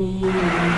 嗯。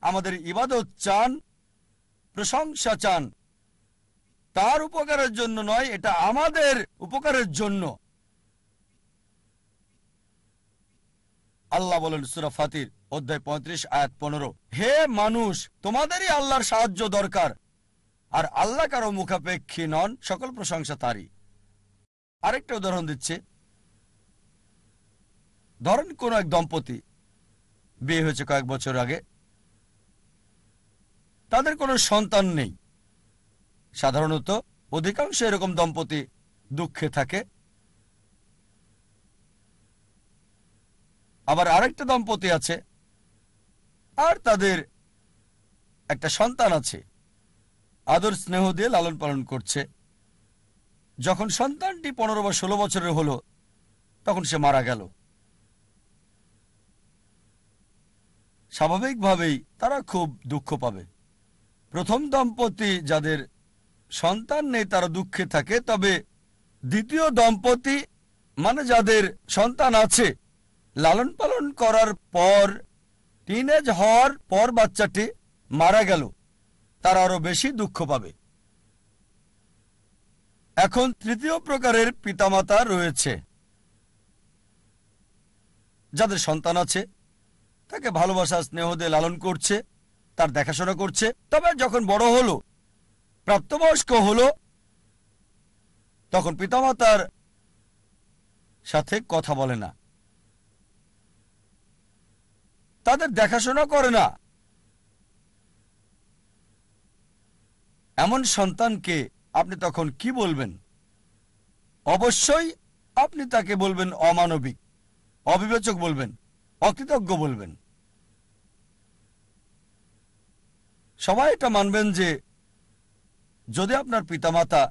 আমাদের ইবাদত চান, প্রশংসা চান। তার উপকারের জন্য নয়, এটা আমাদের উপকারের জন্য। আল্লাহ বলেন সুরা ফাতির, অধ্যায় পঁয়ত্রিশ, আয়াত পনেরো, হে মানুষ, তোমাদেরই আল্লাহর সাহায্য দরকার, আর আল্লাহ কারও মুখাপেক্ষী নন, সকল প্রশংসা তারই। আরেকটা উদাহরণ দিচ্ছে। ধরেন কোন এক দম্পতি বিয়ে হয়েছে কয়েক বছর আগে। তাদের কোনো সন্তান নেই। সাধারণত অধিকাংশ এরকম দম্পতি দুঃখে থাকে। আবার আরেকটা দম্পতি আছে, আর তাদের একটা সন্তান আছে, আদর স্নেহ দিয়ে লালন পালন করছে। যখন সন্তানটি পনেরো বা ষোলো বছরের হলো, তখন সে মারা গেল। স্বাভাবিকভাবেই তারা খুব দুঃখ পাবে। প্রথম দম্পতি যাদের সন্তান নেই, তারা দুঃখে থাকে। তবে দ্বিতীয় দম্পতি মানে যাদের সন্তান আছে লালন পালন করার পর টিনেজ হওয়ার পর বাচ্চাটি মারা গেল, তারা আরও বেশি দুঃখ পাবে। এখন তৃতীয় প্রকারের পিতামাতা রয়েছে। যাদের সন্তান আছে তাকে ভালোবাসা স্নেহ দিয়ে লালন করছে, তার দেখাশোনা করছে। তবে যখন বড় হলো, প্রাপ্তবয়স্ক হলো, তখন পিতামাতার সাথে কথা বলে না। তাদের দেখাশোনা করে না। এমন সন্তানকে আপনি তখন কি বলবেন? অবশ্যই আপনি তাকে বলবেন অমানবিক, অবিবেচক বলবেন। অকৃতজ্ঞ বলবেন। সবাই এটা মানবেন যে, যদি আপনার পিতামাতা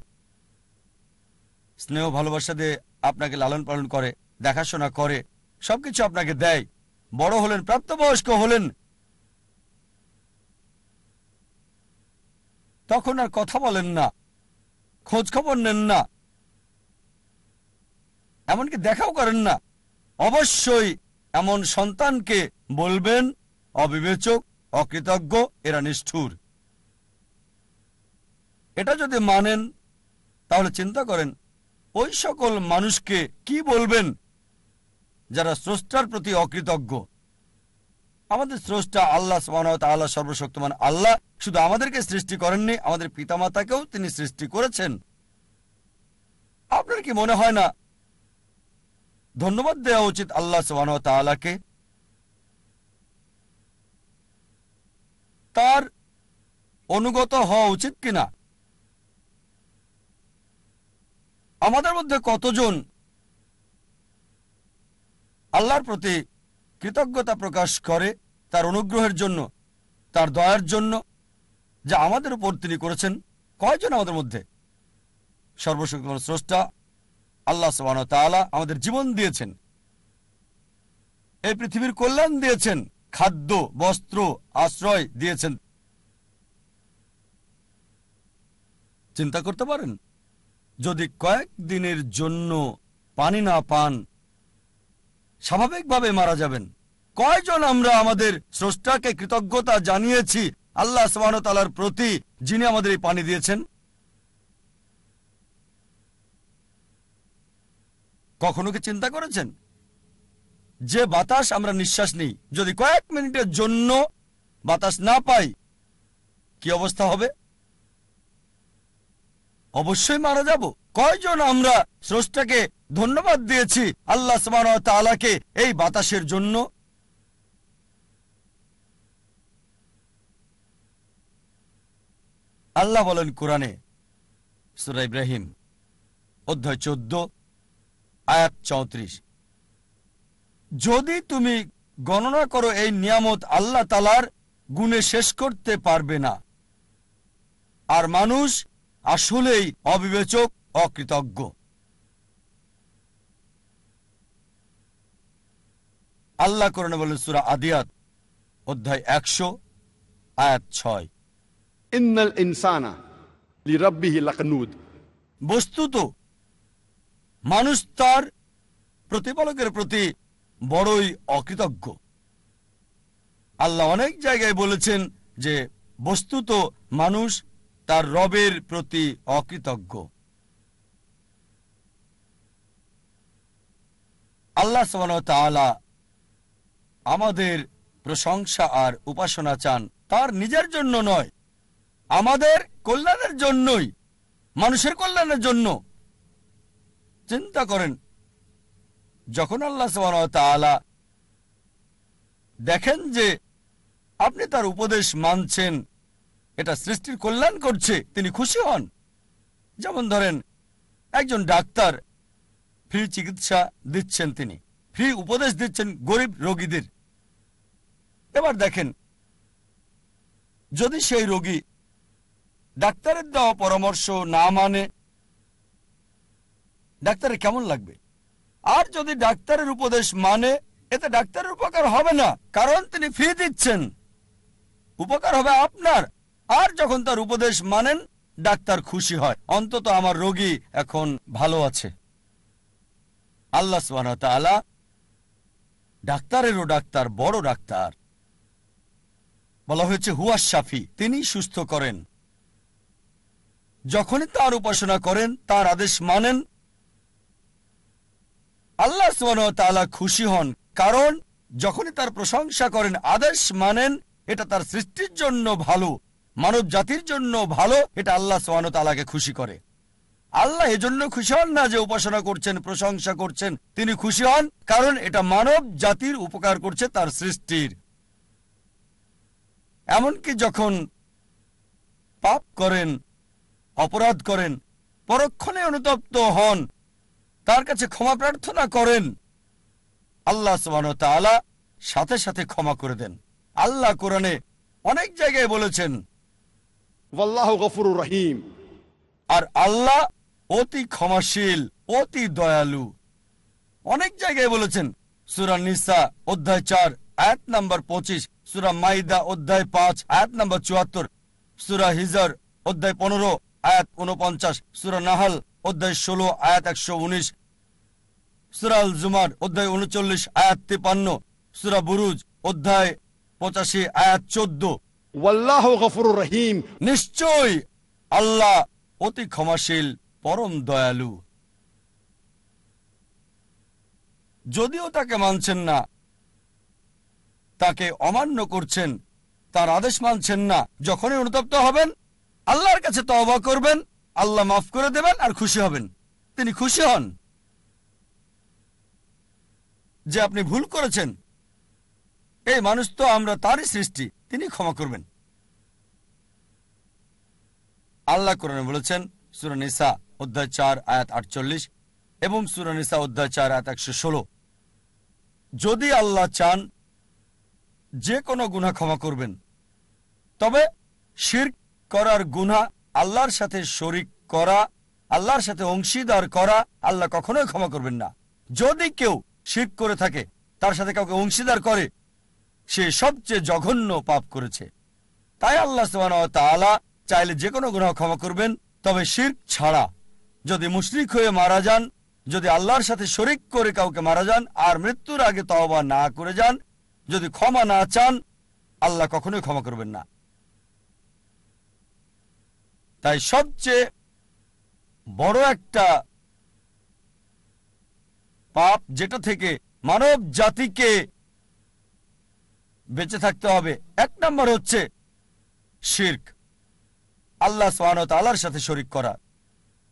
স্নেহ ভালোবাসা দিয়ে আপনাকে লালন পালন করে, দেখাশোনা করে, সবকিছু আপনাকে দেয়, বড় হলেন, প্রাপ্তবয়স্ক হলেন, তখন আর কথা বলেন না খোঁজ খবর নেন না, এমনকি দেখাও করেন না, অবশ্যই এমন সন্তানকে বলবেন, অবিবেচক, অকৃতজ্ঞ, এরা নিষ্ঠুর। এটা যদি মানেন, তাহলে চিন্তা করেন, ওই সকল মানুষকে কি বলবেন যারা স্রষ্টার প্রতি অকৃতজ্ঞ? আমাদের স্রষ্টা আল্লাহ আল্লাহ সর্বশক্তমান আল্লাহ। শুধু আমাদেরকে সৃষ্টি করেননি, আমাদের পিতামাতাকেও তিনি সৃষ্টি করেছেন। আপনার কি মনে হয় না ধন্যবাদ দেওয়া উচিত আল্লাহ তাআলাকে। তার অনুগত হওয়া উচিত কিনা? আমাদের মধ্যে কতজন আল্লাহর প্রতি কৃতজ্ঞতা প্রকাশ করে তার অনুগ্রহের জন্য, তার দয়ার জন্য, যা আমাদের উপর তিনি করেছেন? কয়জন আমাদের মধ্যে? সর্বশক্তিমান স্রষ্টা আল্লাহ সবান আমাদের জীবন দিয়েছেন। এই পৃথিবীর কল্যাণ দিয়েছেন, খাদ্য, বস্ত্র, আশ্রয় দিয়েছেন। চিন্তা করতে পারেন, যদি কয়েক দিনের জন্য পানি না পান, স্বাভাবিকভাবে মারা যাবেন। কয়জন আমরা আমাদের স্রষ্টাকে কৃতজ্ঞতা জানিয়েছি, আল্লাহ তালার প্রতি, যিনি আমাদের এই পানি দিয়েছেন? কখনো কি চিন্তা করেছেন? যে বাতাস আমরা নিঃশ্বাস নিই, যদি কয়েক মিনিটের জন্য বাতাস না পাই, কি অবস্থা হবে? অবশ্যই মারা যাব। কয়জন আমরা স্রষ্টাকে ধন্যবাদ দিয়েছি আল্লাহ তাআলাকে এই বাতাসের জন্য? আল্লাহ বলেন, কোরআনে সুরা ইব্রাহিম অধ্যায় চোদ্দ আয়াত চৌত্রিশ। যদি তুমি গণনা করো এই নিয়ামত আল্লাহ তালার গুণে শেষ করতে পারবে না আর মানুষ আসলেই অবিবেচক অকৃতজ্ঞ। আল্লাহ করেন বলে সুরা আদিয়াত অধ্যায় একশো আয়াত ছয়। ইন্নাল ইনসানা বস্তুত মানুষ তার প্রতিপালকের প্রতি বড়ই অকৃতজ্ঞ। আল্লাহ অনেক জায়গায় বলেছেন যে, বস্তুত মানুষ তার রবের প্রতি অকৃতজ্ঞ। আল্লাহ তাআলা আমাদের প্রশংসা আর উপাসনা চান। তার নিজের জন্য নয়, আমাদের কল্যাণের জন্যই, মানুষের কল্যাণের জন্য। চিন্তা করেন। যখন আল্লাহ তাআলা দেখেন যে আপনি তার উপদেশ মানছেন, এটা সৃষ্টির কল্যাণ করছে, তিনি খুশি হন। যেমন ধরেন, একজন ডাক্তার ফ্রি চিকিৎসা দিচ্ছেন তিনি, ফ্রি উপদেশ দিচ্ছেন গরিব রোগীদের। এবার দেখেন, যদি সেই রোগী ডাক্তারের দেওয়া পরামর্শ না মানে ডাক্তারের কেমন লাগবে? আর যদি ডাক্তারের উপদেশ মানে এতে ডাক্তারের উপকার হবে না, কারণ তিনি ফি দিচ্ছেন। উপকার হবে আপনার। আর যখন তার উপদেশ মানেন, ডাক্তার খুশি হয়। অন্তত আমার রোগী এখন ভালো আছে। আল্লাহ তাআলা ডাক্তারেরও ডাক্তার, বড় ডাক্তার। বলা হয়েছে, হুয়া শাফি তিনি সুস্থ করেন। যখনই তার উপাসনা করেন, তার আদেশ মানেন আল্লাহ তাআলা খুশি হন। কারণ যখনই তার প্রশংসা করেন, আদেশ মানেন, এটা তার সৃষ্টির জন্য ভালো, মানব জাতির জন্য ভালো, এটা আল্লাহ তাআলাকে খুশি করে। আল্লাহ এজন্য খুশি হন না যে উপাসনা করছেন, প্রশংসা করছেন, তিনি খুশি হন, কারণ এটা মানব জাতির উপকার করছে তার সৃষ্টির। এমনকি যখন পাপ করেন, অপরাধ করেন, পরক্ষণে অনুতপ্ত হন তার কাছে ক্ষমা প্রার্থনা করেন। আল্লাহ সুবাহ সাথে সাথে ক্ষমা করে দেন। আল্লাহ কোরআনে অনেক জায়গায় বলেছেন রহিম। আর আল্লাহ অতি ক্ষমাশীল অতি দয়ালু। অনেক জায়গায় বলেছেন সুরা নিসা অধ্যায় চার এক নম্বর পঁচিশ সুরা মাইদা অধ্যায় পাঁচ এক নম্বর চুয়াত্তর সুরা হিজার অধ্যায় পনেরো আয়াত উনপঞ্চাশ সুরা নাহাল অধ্যায় ষোলো আয়াত একশো উনিশ। সুরাল জুমার অধ্যায় উনচল্লিশ আয়াত তিপান্ন। সুরা বুরুজ অধ্যায় পঁচাশি আয়াত চোদ্দ। রহিম। নিশ্চয় আল্লাহ অতি ক্ষমাশীল পরম দয়ালু। যদিও তাকে মানছেন না তাকে অমান্য করছেন তার আদেশ মানছেন না যখনই অনুতপ্ত হবেন আল্লাহর কাছে তবা করবেন আল্লাহ মাফ করে দেবেন আর খুশি হবেন। তিনি খুশি হন। যে আপনি ভুল করেছেন, এই মানুষ তো আমরা তারই সৃষ্টি, তিনি ক্ষমা করবেন। আল্লাহ কোরআনে বলেছেন সুরানিসা অধ্যায় চার, আয়াত আটচল্লিশ এবং সুরানিসা অধ্যায় চার, আয়াত একশো ষোলো। যদি আল্লাহ চান, যে কোনো গুনাহ ক্ষমা করবেন। তবে শির করার গুনাহ আল্লাহর সাথে শরিক করা, আল্লাহর সাথে অংশীদার করা, আল্লাহ কখনোই ক্ষমা করবেন না। যদি কেউ শির করে থাকে, তার সাথে কাউকে অংশীদার করে, সে সবচেয়ে জঘন্য পাপ করেছে। তাই আল্লাহ তাআলা চাইলে যে কোনো গুনাহ ক্ষমা করবেন, তবে শির ছাড়া। যদি মুশরিক হয়ে মারা যান, যদি আল্লাহর সাথে শরিক করে কাউকে মারা যান, আর মৃত্যুর আগে তওবা না করে যান, যদি ক্ষমা না চান, আল্লাহ কখনোই ক্ষমা করবেন না। তাই সবচেয়ে বড় একটা পাপ যেটা থেকে মানব জাতিকে বেঁচে থাকতে হবে। এক নম্বর হচ্ছে শির্ক। আল্লাহ সোহানত আল্লাহর সাথে শরিক করা।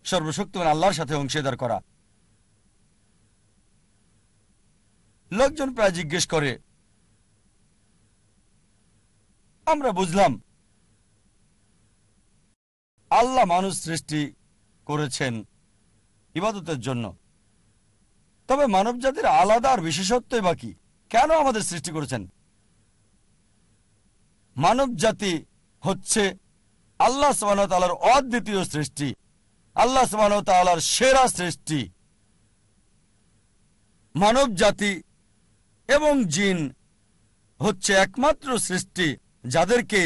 সর্বশক্তিমান আল্লাহর সাথে অংশীদার করা। লোকজন প্রায় জিজ্ঞেস করে, আমরা বুঝলাম আল্লাহ মানুষ সৃষ্টি করেছেন ইবাদতের জন্য। তবে মানব জাতির আলাদা আর বিশেষত্বই বাকি কেন আমাদের সৃষ্টি করেছেন? মানব জাতি হচ্ছে আল্লাহ সুবাহর অদ্বিতীয় সৃষ্টি, আল্লাহ সুবাহর সেরা সৃষ্টি। মানব জাতি এবং জিন হচ্ছে একমাত্র সৃষ্টি যাদেরকে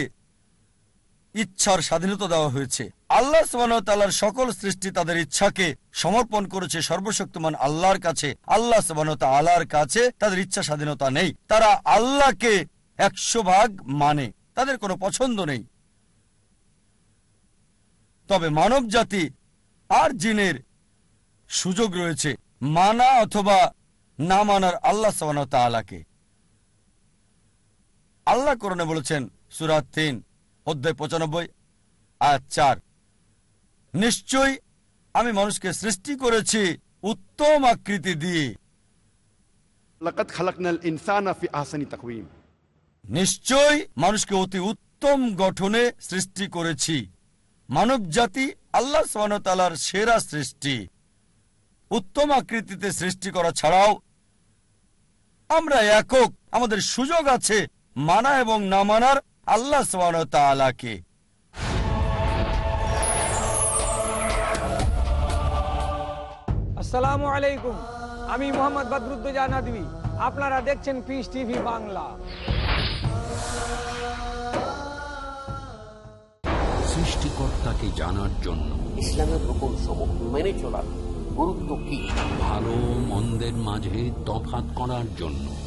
ইচ্ছার স্বাধীনতা দেওয়া হয়েছে। আল্লাহ সুবাহর সকল সৃষ্টি তাদের ইচ্ছাকে সমর্পণ করেছে, সর্বশক্তিমান আল্লাহর কাছে। আল্লাহ সুবাহ আল্লাহর কাছে তাদের ইচ্ছা স্বাধীনতা নেই। তারা আল্লাহকে একশো ভাগ মানে তাদের কোনো পছন্দ নেই। তবে মানব জাতি আর জিনের সুযোগ রয়েছে, মানা অথবা না মানার আল্লাহ সালাকে আল্লাহ করণে বলেছেন সুরাত তিন অধ্যায় পঁচানব্বই আর চার। নিশ্চয়ই আমি মানুষকে সৃষ্টি করেছি উত্তম আকৃতি দিয়ে। নিশ্চয় মানুষকে অতি উত্তম গঠনে সৃষ্টি করেছি। মানব জাতি আল্লাহ সালার সেরা সৃষ্টি। উত্তম আকৃতিতে সৃষ্টি করা ছাড়াও আমরা একক আমাদের সুযোগ আছে মানা এবং না মানার আল্লাহ সালাকে আসসালামু আলাইকুম। আমি মোহাম্মদ বদরুদ্দোজা নদী আপনারা দেখছেন পিস টিভি বাংলা। সৃষ্টিকর্তাকে জানার জন্য। ইসলামের রকম সমূহ মেনে চলার গুরুত্ব কি? ভালো মন্দের মাঝে তফাৎ করার জন্য।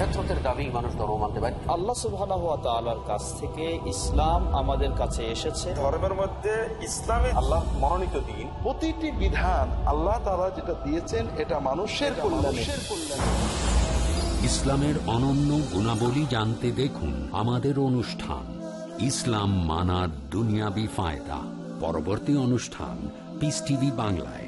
ফেতরতের দাবি মানুষ ধর্ম মানতে পারে। আল্লাহ সুবহানাহু ওয়া তাআলার কাছ থেকে ইসলাম আমাদের কাছে এসেছে। ধর্মের মধ্যে ইসলামে আল্লাহ মনোনীত দিন। প্রতিটি বিধান আল্লাহ তারা যেটা দিয়েছেন এটা মানুষের ইসলামের অনন্য গুণাবলী জানতে দেখুন আমাদের অনুষ্ঠান ইসলাম মানার দুনিয়াবি ফায়দা। পরবর্তী অনুষ্ঠান পিস টিভি বাংলায়।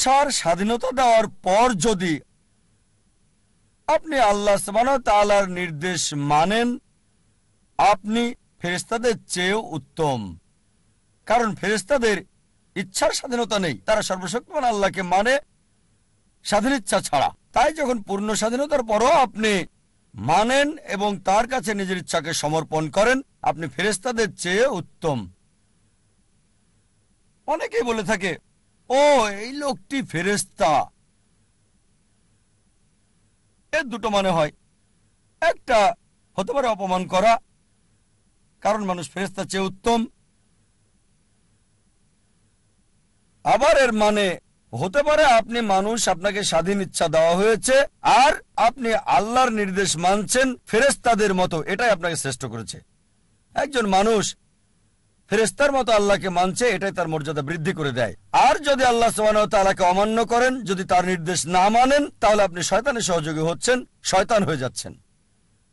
ইচ্ছার স্বাধীনতা দেওয়ার পর যদি আপনি আল্লাহ তালার নির্দেশ মানেন, আপনি ফেরেস্তাদের চেয়েও উত্তম। কারণ ফেরেস্তাদের ইচ্ছার স্বাধীনতা নেই। তারা সর্বশক্তিমান আল্লাহকে মানে স্বাধীন ইচ্ছা ছাড়া। তাই যখন পূর্ণ স্বাধীনতার পরও আপনি মানেন এবং তার কাছে নিজের ইচ্ছাকে সমর্পণ করেন, আপনি ফেরেস্তাদের চেয়ে উত্তম। অনেকেই বলে থাকে ও, এই লোকটি ফেরেস্তা এর দুটো মানে হয়। একটা হতে পারে অপমান করা, কারণ মানুষ ফেরেস্তার চেয়ে উত্তম। আবার এর মানে হতে পারে আপনি মানুষ আপনাকে স্বাধীন ইচ্ছা দেওয়া হয়েছে, আর আপনি আল্লাহর নির্দেশ মানছেন ফেরেস্তাদের মতো, এটাই আপনাকে শ্রেষ্ঠ করেছে। একজন মানুষ ফেরেস্তার মতো আল্লাহকে মানছে, এটাই তার মর্যাদা বৃদ্ধি করে দেয়। আর যদি আল্লাহ তাআলাকে অমান্য করেন, যদি তার নির্দেশ না মানেন, তাহলে আপনি শয়তানের সহযোগী হচ্ছেন, শয়তান হয়ে যাচ্ছেন।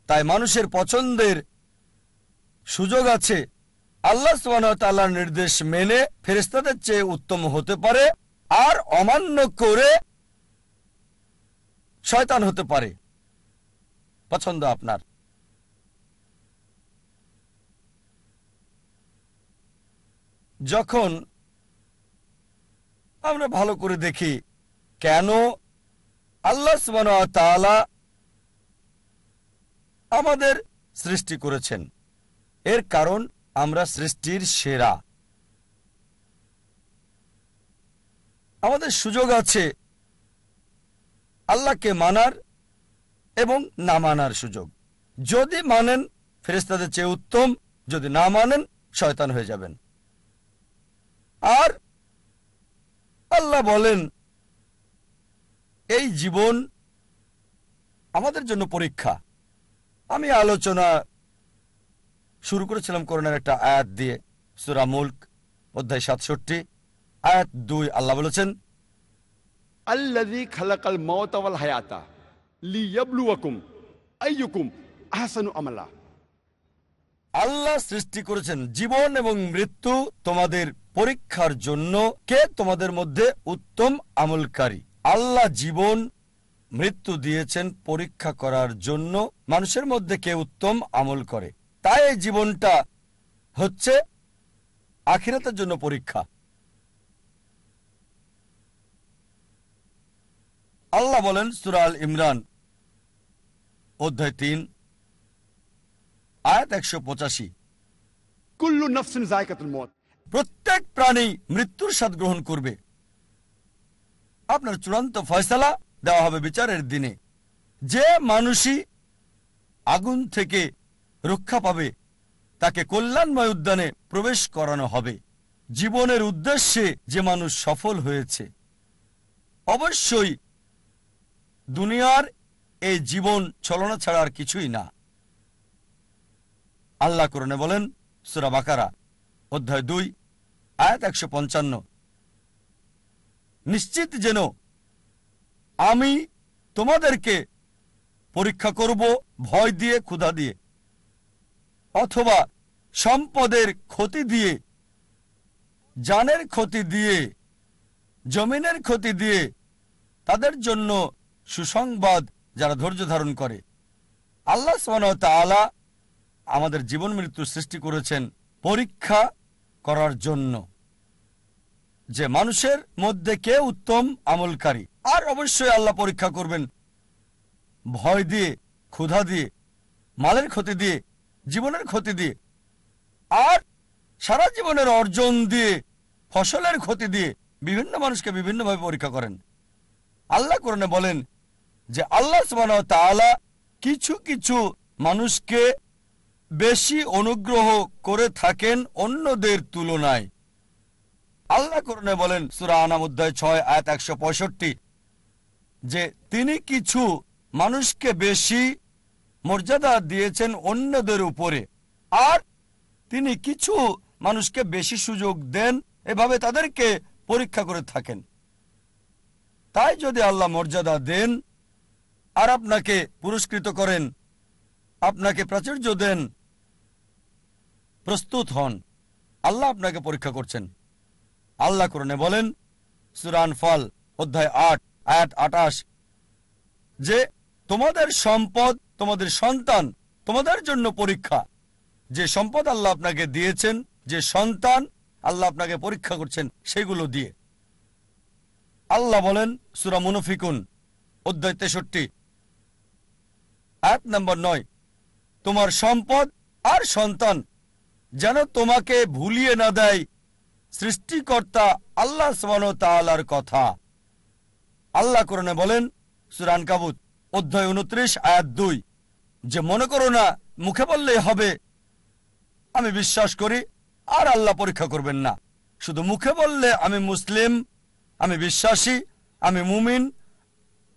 তাই মানুষের পছন্দের সুযোগ আছে, আল্লাহ তাআলার নির্দেশ মেনে ফেরেস্তাদের চেয়ে উত্তম হতে পারে, আর অমান্য করে শয়তান হতে পারে। পছন্দ আপনার। যখন আমরা ভালো করে দেখি কেন আল্লাহ তাআলা আমাদের সৃষ্টি করেছেন। এর কারণ আমরা সৃষ্টির সেরা। আমাদের সুযোগ আছে আল্লাহকে মানার এবং না মানার সুযোগ। যদি মানেন ফেরেস্তাদের চেয়ে উত্তম, যদি না মানেন, শয়তান হয়ে যাবেন। আর আল্লাহ বলেন এই জীবন আমাদের জন্য পরীক্ষা। আমি আলোচনা শুরু করেছিলাম করোনার একটা আয়াত দিয়ে সুরা মুল্ক অধ্যায় সাতষট্টি আয়াত দুই আল্লাহ বলেছেন হায়াতা আল্লাহ সৃষ্টি করেছেন জীবন এবং মৃত্যু তোমাদের পরীক্ষার জন্য কে তোমাদের মধ্যে উত্তম আমলকারী? আল্লাহ জীবন, মৃত্যু দিয়েছেন পরীক্ষা করার জন্য। মানুষের মধ্যে কে উত্তম আমল করে? তাই এই জীবনটা হচ্ছে আখিরাতের জন্য পরীক্ষা। আল্লাহ বলেন সুরাল ইমরান, অধ্যায় তিন, আয়াত একশো পঁচাশি। কুল্লু নফসিন জায়কাতুল মত প্রত্যেক প্রাণী মৃত্যুর স্বাদ গ্রহণ করবে। আপনার চূড়ান্ত ফয়সালা দেওয়া হবে বিচারের দিনে। যে মানুষই আগুন থেকে রক্ষা পাবে, তাকে কল্যাণময় উদ্যানে প্রবেশ করানো হবে। জীবনের উদ্দেশ্যে যে মানুষ সফল হয়েছে, অবশ্যই দুনিয়ার এই জীবন ছলনা ছাড়া আর কিছুই না। আল্লাহ করণে বলেন, সুরা বাকারা অধ্যায় দুই, আয়াত একশো পঞ্চান্ন। নিশ্চিত যেন আমি তোমাদেরকে পরীক্ষা করব ভয় দিয়ে, ক্ষুধা দিয়ে, অথবা সম্পদের ক্ষতি দিয়ে, জানের ক্ষতি দিয়ে, জমিনের ক্ষতি দিয়ে, তাদের জন্য সুসংবাদ যারা ধৈর্য ধারণ করে। আল্লাহ তাআলা আমাদের জীবন মৃত্যু সৃষ্টি করেছেন পরীক্ষা করার জন্য যে মানুষের মধ্যে কে উত্তম আমলকারী। আর অবশ্যই আল্লাহ পরীক্ষা করবেন। ভয় দিয়ে, ক্ষুধা দিয়ে, মালের ক্ষতি দিয়ে, জীবনের ক্ষতি দিয়ে, আর সারা জীবনের অর্জন দিয়ে, ফসলের ক্ষতি দিয়ে বিভিন্ন মানুষকে বিভিন্নভাবে পরীক্ষা করেন। আল্লাহ করণে বলেন যে আল্লাহ সুবহানাহু ওয়া তাআলা কিছু কিছু মানুষকে বেশি অনুগ্রহ করে থাকেন অন্যদের তুলনায়। আল্লাহ করণে বলেন, সুরা আনাম অধ্যায় ছয়, আয়াত একশো পঁয়ষট্টি, যে তিনি কিছু মানুষকে বেশি মর্যাদা দিয়েছেন অন্যদের উপরে, আর তিনি কিছু মানুষকে বেশি সুযোগ দেন, এভাবে তাদেরকে পরীক্ষা করে থাকেন। তাই যদি আল্লাহ মর্যাদা দেন, আর আপনাকে পুরস্কৃত করেন, আপনাকে প্রাচুর্য দেন প্রস্তুত হন। আল্লাহ আপনাকে পরীক্ষা করছেন। আল্লাহ করণে বলেন সুরান ফল অধ্যায় আট, আয়াত আটাশ, যে তোমাদের সম্পদ, তোমাদের সন্তান, তোমাদের জন্য পরীক্ষা। যে সম্পদ আল্লাহ আপনাকে দিয়েছেন, যে সন্তান আল্লাহ আপনাকে পরীক্ষা করছেন, সেগুলো দিয়ে। আল্লাহ বলেন, সুরা মুনফিকুন, অধ্যায় তেষট্টি এক নম্বর নয়, তোমার সম্পদ আর সন্তান যেন তোমাকে ভুলিয়ে না দেয় সৃষ্টিকর্তা আল্লাহ তাআলার কথা। আল্লাহ কোরআনে বলেন সুরান কাবুত অধ্যায় উনত্রিশ, আয়াত দুই, যে মনে করো না, মুখে বললেই হবে, আমি বিশ্বাস করি, আর আল্লাহ পরীক্ষা করবেন না। শুধু মুখে বললে আমি মুসলিম, আমি বিশ্বাসী, আমি মুমিন,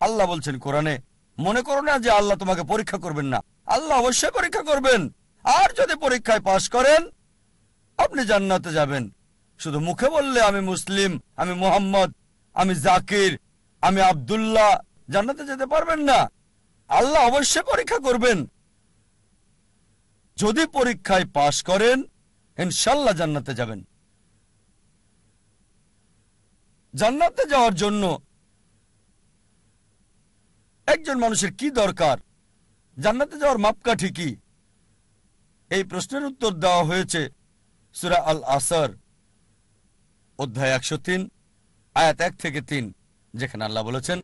আল্লাহ বলছেন কোরআনে, মনে করো না যে আল্লাহ তোমাকে পরীক্ষা করবেন না। আল্লাহ অবশ্যই পরীক্ষা করবেন। আর যদি পরীক্ষায় পাশ করেন, আপনি জান্নাতে যাবেন। শুধু মুখে বললে আমি মুসলিম, আমি মোহাম্মদ, আমি জাকির, আমি আব্দুল্লাহ, জান্নাতে যেতে পারবেন না। আল্লাহ অবশ্যই পরীক্ষা করবেন। যদি পরীক্ষায় পাশ করেন, ইনশাল্লাহ জান্নাতে যাবেন। জান্নাতে যাওয়ার জন্য একজন মানুষের কি দরকার? জান্নাতে যাওয়ার মাপকাঠি কি? এই প্রশ্নের উত্তর দেওয়া হয়েছে সুরা আল আসর অধ্যায় একশো তিন আয়াত এক থেকে তিন যেখানে আল্লাহ বলেছেন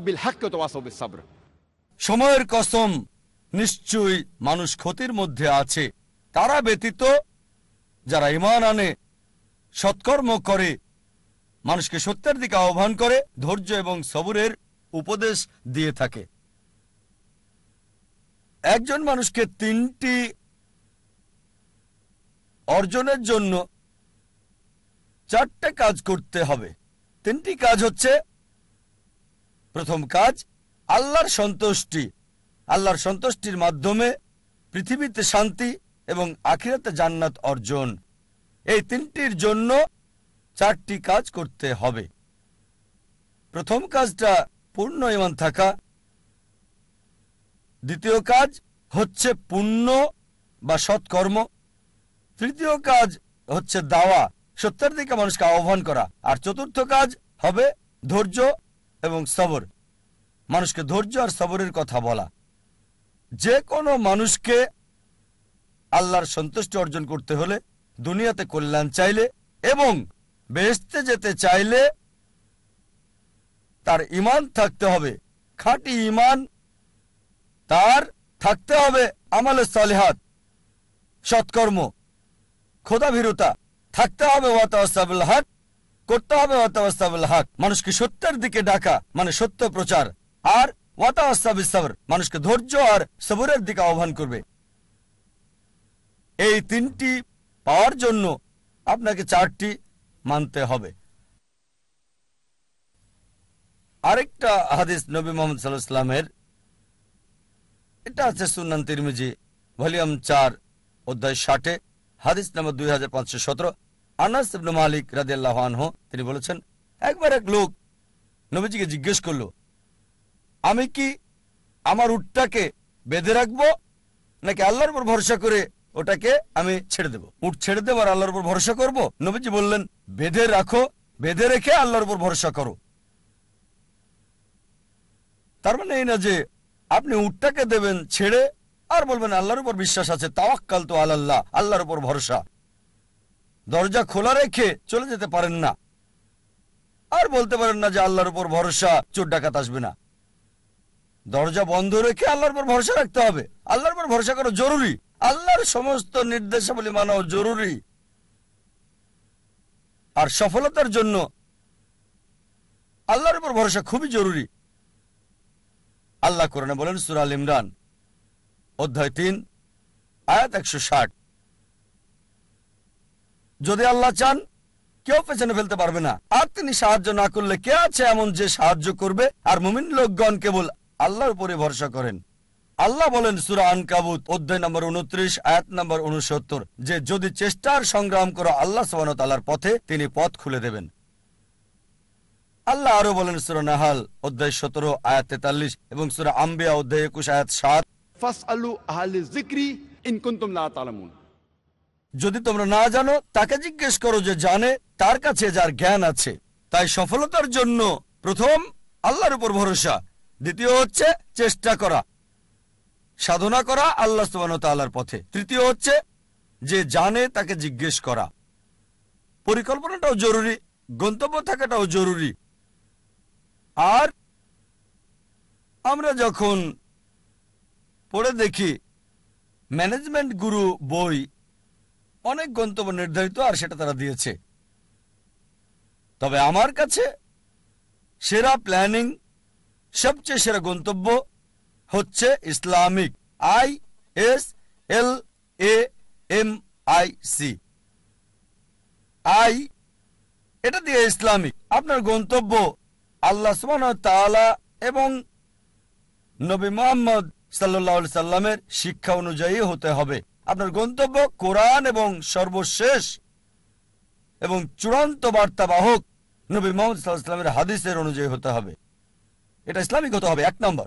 বিল সাবর সময়ের কসম নিশ্চয়ই মানুষ ক্ষতির মধ্যে আছে। তারা ব্যতীত যারা ইমান আনে সৎকর্ম করে মানুষকে সত্যের দিকে আহ্বান করে, ধৈর্য এবং সবুরের উপদেশ দিয়ে থাকে। একজন মানুষকে তিনটি অর্জনের জন্য চারটে কাজ করতে হবে। তিনটি কাজ হচ্ছে, প্রথম কাজ, আল্লাহর সন্তুষ্টি। আল্লাহর সন্তুষ্টির মাধ্যমে পৃথিবীতে শান্তি এবং আখিরাতে জান্নাত অর্জন। এই তিনটির জন্য চারটি কাজ করতে হবে। প্রথম কাজটা পূর্ণ ইমান থাকা। দ্বিতীয় কাজ হচ্ছে পুণ্য বা সৎকর্ম। তৃতীয় কাজ হচ্ছে দাওয়া, সত্যের দিকে মানুষকে আহ্বান করা। আর চতুর্থ কাজ হবে ধৈর্য এবং সবর, মানুষকে ধৈর্য আর সবরের কথা বলা। যে কোনো মানুষকে আল্লাহর সন্তুষ্টি অর্জন করতে হলে দুনিয়াতে কল্যাণ চাইলে এবং বেহেস্তে যেতে চাইলে তার ইমান থাকতে হবে। খাঁটি ইমান তার থাকতে হবে আমালে সালেহাত, সৎকর্ম, খোদাভীরতা। থাকতে হবে ওয়াতাওয়াস্তাবুল হক, করতে হবে ওয়াতাওয়াস্তাবুল হক। মানুষকে সত্যের দিকে ডাকা মানে সত্য প্রচার। আর সবর, মানুষকে ধৈর্য আর সবরের দিকে আহ্বান করবে। এই তিনটি পাওয়ার জন্য আপনাকে চারটি মানতে হবে। আরেকটা হাদিস নবী মোহাম্মদ সাল্লাহ ইসলামের এটা আছে সুনান তিরমিজি, ভলিউম চার, অধ্যায় ষাটে, হাদিস নম্বর দুই হাজার পাঁচশো সতেরো। আনাস মালিক রাদিয়াল্লাহ আনহু, তিনি বলেছেন, একবার এক লোক নবীজিকে জিজ্ঞেস করল, আমি কি আমার উটটাকে বেঁধে রাখব, নাকি আল্লাহর উপর ভরসা করে ওটাকে আমি ছেড়ে দেব। উট ছেড়ে দেবো আর আল্লাহর উপর ভরসা করব? নবীজি বললেন, বেঁধে রাখো, বেঁধে রেখে আল্লাহর উপর ভরসা করো। তার মানে এই না যে আপনি উটটাকে দেবেন ছেড়ে আর বলবেন, আল্লাহর উপর বিশ্বাস আছে, তাওয়াক্কাল তো আল্লাহ আল্লাহর উপর ভরসা। দরজা খোলা রেখে চলে যেতে পারেন না। আর বলতে পারেন না যে আল্লাহর উপর ভরসা, চোর ডাকাত আসবে না। দরজা বন্ধ রেখে আল্লাহর উপর ভরসা রাখতে হবে। আল্লাহর উপর ভরসা করা জরুরি। আল্লাহর সমস্ত নির্দেশাবলী মানাও জরুরি। আর সফলতার জন্য আল্লাহর উপর ভরসা খুবই জরুরি। আল্লাহ কোরআনে বলেন সুরাল ইমরান, অধ্যায় তিন, আয়াত একশো ষাট। যদি আল্লাহ চান, কেউ পেছনে ফেলতে পারবে না। আর তিনি সাহায্য না করলে কে আছে এমন যে সাহায্য করবে? আর মুমিন লোকগণ কেবল আল্লাহর উপরে ভরসা করেন। আল্লাহ বলেন সুরা আনকাবুত অধ্যায় নম্বর উনত্রিশ আয়াত নম্বর উনসত্তর যে যদি চেষ্টার সংগ্রাম করো আল্লাহ সবান তালার পথে তিনি পথ খুলে দেবেন। আল্লাহ আরও বলেন সুরা নাহাল অধ্যায় সতেরো আয়াত তেতাল্লিশ এবং সুরা আম্বিয়া অধ্যায় একুশ আয়াত সাত। যদি তোমরা না জানো তাকে জিজ্ঞেস করো যে জানে তার কাছে যার জ্ঞান আছে তাই সফলতার জন্য প্রথম আল্লাহর উপর ভরসা দ্বিতীয় হচ্ছে চেষ্টা করা। সাধনা করা আল্লাহ তাল্লার পথে। তৃতীয় হচ্ছে যে জানে তাকে জিজ্ঞেস করা। পরিকল্পনাটাও জরুরি, গন্তব্য থাকাটাও জরুরি। আর আমরা যখন পড়ে দেখি ম্যানেজমেন্ট গুরু বই অনেক গন্তব্য নির্ধারিত আর সেটা তারা দিয়েছে। তবে আমার কাছে সেরা প্ল্যানিং, সবচেয়ে সেরা গন্তব্য হচ্ছে Islamic. I S L A M I C. I, এটা দিয়ে ইসলামিক। আপনার গন্তব্য আল্লাহ ওয়া এবং নবী মোহাম্মদ সাল্লাহ সাল্লামের শিক্ষা অনুযায়ী হতে হবে। আপনার গন্তব্য কোরআন এবং সর্বশেষ এবং চূড়ান্ত বার্তাবাহক নবী মোহাম্মদ সাল্লাহ সাল্লামের হাদিসের অনুযায়ী হতে হবে। এটা ইসলামিক হতে হবে, এক নম্বর।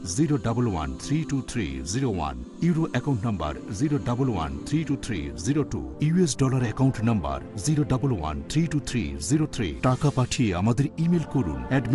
zero double one three two three zero one euro account number zero double one three two three zero two US dollar account number zero double one three two three zero three টাকা পাঠিয়ে আমাদের email করুন